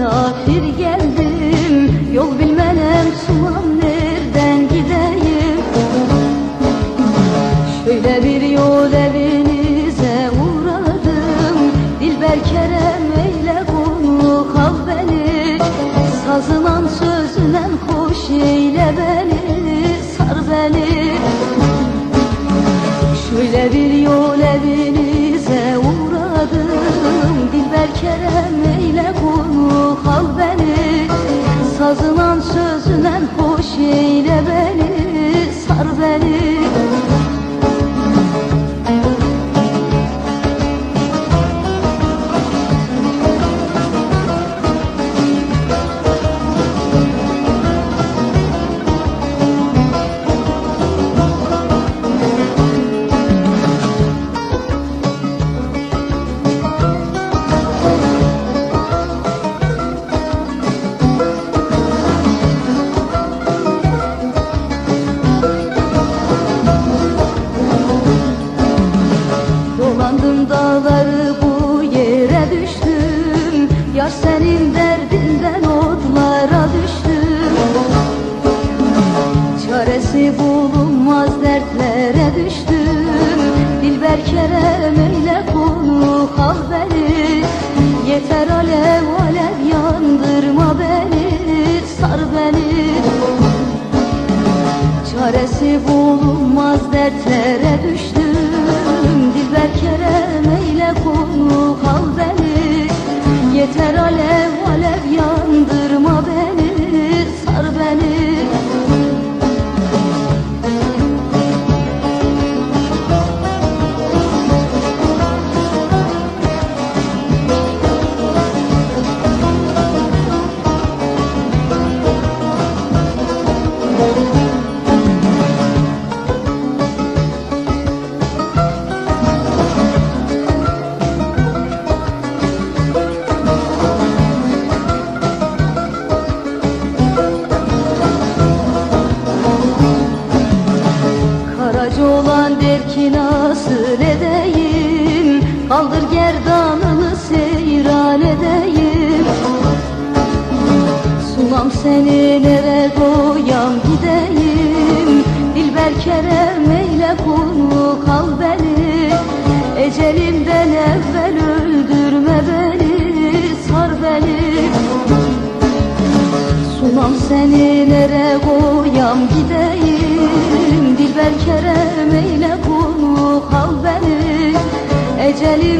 misafir geldim. Yol bilmenem sulam nereden gideyim? Şöyle bir yol evinize uğradım. Dilber Kerem eyle konu kal beni. Sazınan sözünen hoş eyle beni Sar beni. Şöyle bir yol evinize uğradım. Dilber Kerem neşeyle beni, sar beni. Dağları bu yere düştüm. Yar senin derdinden otlara düştüm. Çaresi bulunmaz dertlere düştüm. Dilber kerem eyle konu kal beni. Yeter alev alev yandırma beni. Sar beni. Çaresi bulunmaz dertlere düştüm. Dilber kerem eyle konu nasıl edeyim Kaldır gerdanını seyran edeyim. Sunam seni nere koyam gideyim? Dilber kerem eyle konu kal beni. Ecelimden evvel öldürme beni Sar beni. Sunam seni nere koyam gideyim? Dilber kerem eyle Ecelimden